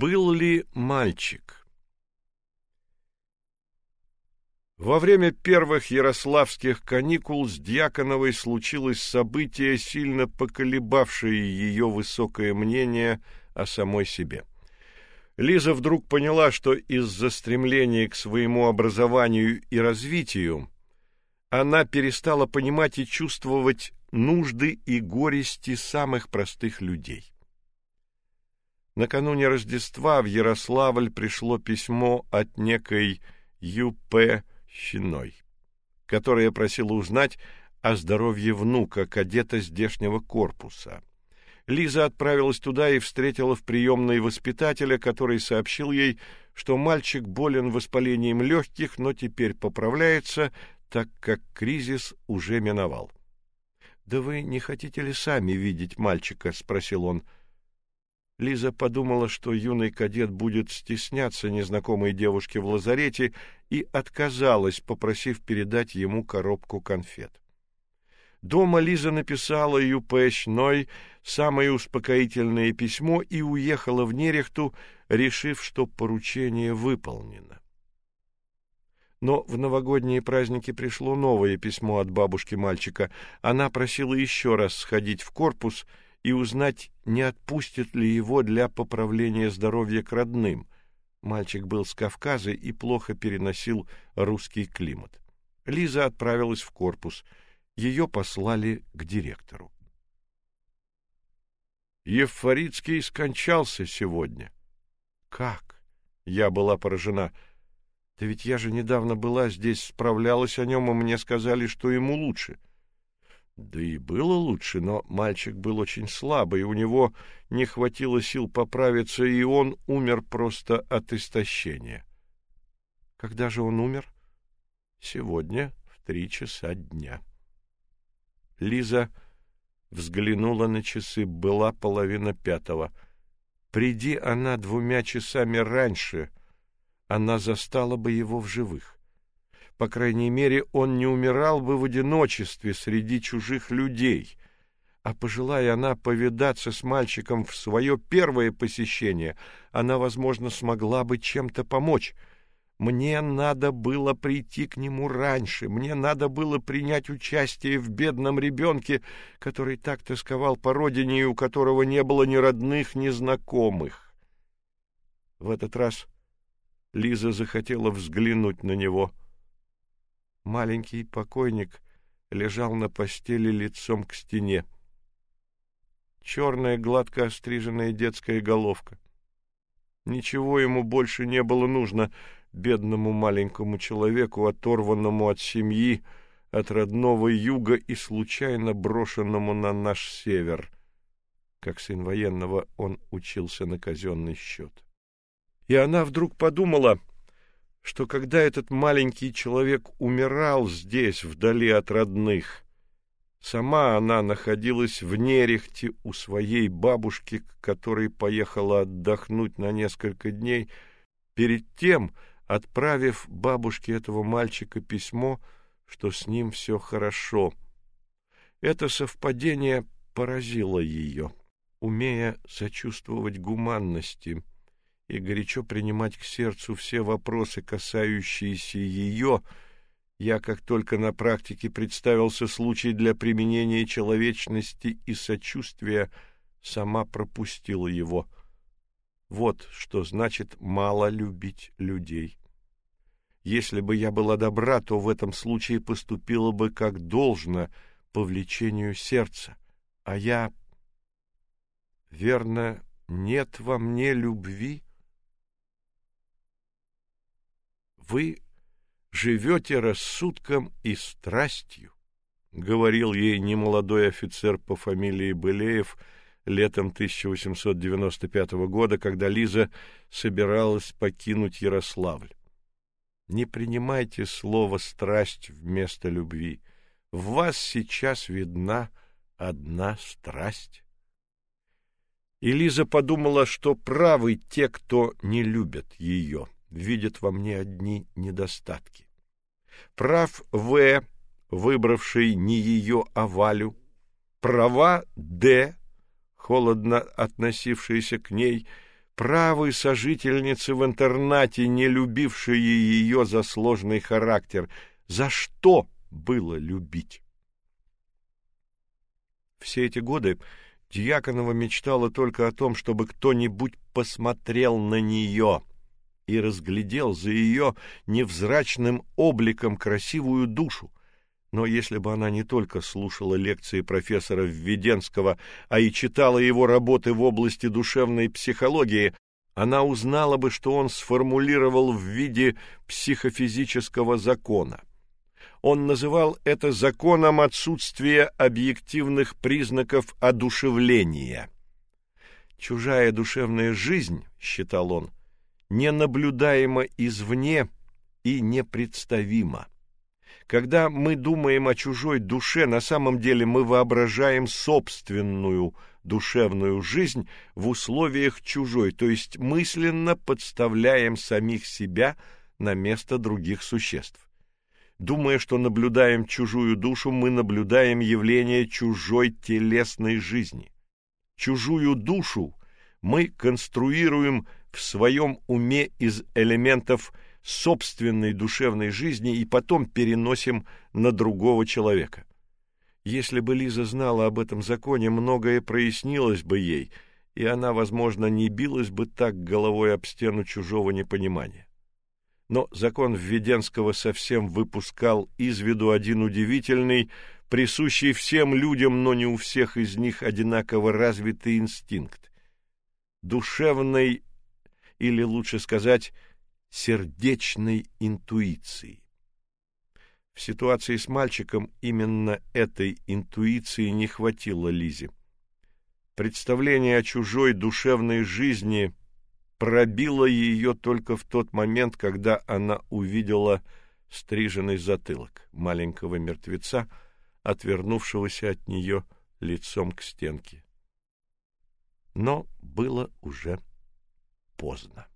Был ли мальчик? Во время первых ярославских каникул с Дьяконовой случилось событие, сильно поколебавшее ее высокое мнение о самой себе. Лиза вдруг поняла, что из-за стремления к своему образованию и развитию она перестала понимать и чувствовать нужды и горести самых простых людей. Накануне Рождества в Ярославль пришло письмо от некой Ю.П. Щиной, которая просила узнать о здоровье внука, кадета здешнего корпуса. Лиза отправилась туда и встретила в приемной воспитателя, который сообщил ей, что мальчик болен воспалением легких, но теперь поправляется, так как кризис уже миновал. Да вы не хотите ли сами видеть мальчика, спросил он. Лиза подумала, что юный кадет будет стесняться незнакомой девушки в лазарете, и отказалась, попросив передать ему коробку конфет. Дома Лиза написала Юпэшной самое успокоительное письмо и уехала в Нерехту, решив, что поручение выполнено. Но в новогодние праздники пришло новое письмо от бабушки мальчика. Она просила еще раз сходить в корпус и узнать, не отпустят ли его для поправления здоровья к родным. Мальчик был с Кавказа и плохо переносил русский климат. Лиза отправилась в корпус. Ее послали к директору. Ефорицкий скончался сегодня. Как? Я была поражена. Да ведь я же недавно была здесь, справлялась о нем, и мне сказали, что ему лучше. Да и было лучше, но мальчик был очень слабый, у него не хватило сил поправиться, и он умер просто от истощения. Когда же он умер? Сегодня в три часа дня. Лиза взглянула на часы, была половина пятого. Приди она двумя часами раньше, она застала бы его в живых. По крайней мере, он не умирал бы в одиночестве среди чужих людей. А пожелая она повидаться с мальчиком в свое первое посещение, она, возможно, смогла бы чем-то помочь. Мне надо было прийти к нему раньше, мне надо было принять участие в бедном ребенке, который так тосковал по родине и у которого не было ни родных, ни знакомых. В этот раз Лиза захотела взглянуть на него — Маленький покойник лежал на постели лицом к стене. Черная гладко остриженная детская головка. Ничего ему больше не было нужно, бедному маленькому человеку, оторванному от семьи, от родного юга и случайно брошенному на наш север. Как сын военного он учился на казенный счет. И она вдруг подумала, что когда этот маленький человек умирал здесь, вдали от родных, сама она находилась в Нерехте у своей бабушки, к которой поехала отдохнуть на несколько дней, перед тем отправив бабушке этого мальчика письмо, что с ним все хорошо. Это совпадение поразило ее, умея сочувствовать гуманности — и горячо принимать к сердцу все вопросы, касающиеся ее, я, как только на практике представился случай для применения человечности и сочувствия, сама пропустила его. Вот что значит мало любить людей. Если бы я была добра, то в этом случае поступила бы как должно по влечению сердца, а я верно нет во мне любви. Вы живете рассудком и страстью, говорил ей немолодой офицер по фамилии Былеев летом 1895 года, когда Лиза собиралась покинуть Ярославль. Не принимайте слово страсть вместо любви. В вас сейчас видна одна страсть. И Лиза подумала, что правы те, кто не любят ее видит во мне одни недостатки. Прав В, выбравший не ее, а Валю, права Д, холодно относившаяся к ней, правы сожительницы в интернате, не любившие ее за сложный характер. За что было любить? Все эти годы Дьяконова мечтала только о том, чтобы кто-нибудь посмотрел на нее и разглядел за ее невзрачным обликом красивую душу. Но если бы она не только слушала лекции профессора Введенского, а и читала его работы в области душевной психологии, она узнала бы, что он сформулировал в виде психофизического закона. Он называл это законом отсутствия объективных признаков одушевления. Чужая душевная жизнь, считал он, ненаблюдаема извне и непредставима. Когда мы думаем о чужой душе, на самом деле мы воображаем собственную душевную жизнь в условиях чужой, то есть мысленно подставляем самих себя на место других существ. Думая, что наблюдаем чужую душу, мы наблюдаем явление чужой телесной жизни. Чужую душу мы конструируем в своем уме из элементов собственной душевной жизни и потом переносим на другого человека. Если бы Лиза знала об этом законе, многое прояснилось бы ей, и она, возможно, не билась бы так головой об стену чужого непонимания. Но закон Введенского совсем выпускал из виду один удивительный, присущий всем людям, но не у всех из них одинаково развитый инстинкт душевной или лучше сказать, сердечной интуиции. В ситуации с мальчиком именно этой интуиции не хватило Лизе. Представление о чужой душевной жизни пробило ее только в тот момент, когда она увидела стриженный затылок маленького мертвеца, отвернувшегося от нее лицом к стенке. Но было уже поздно.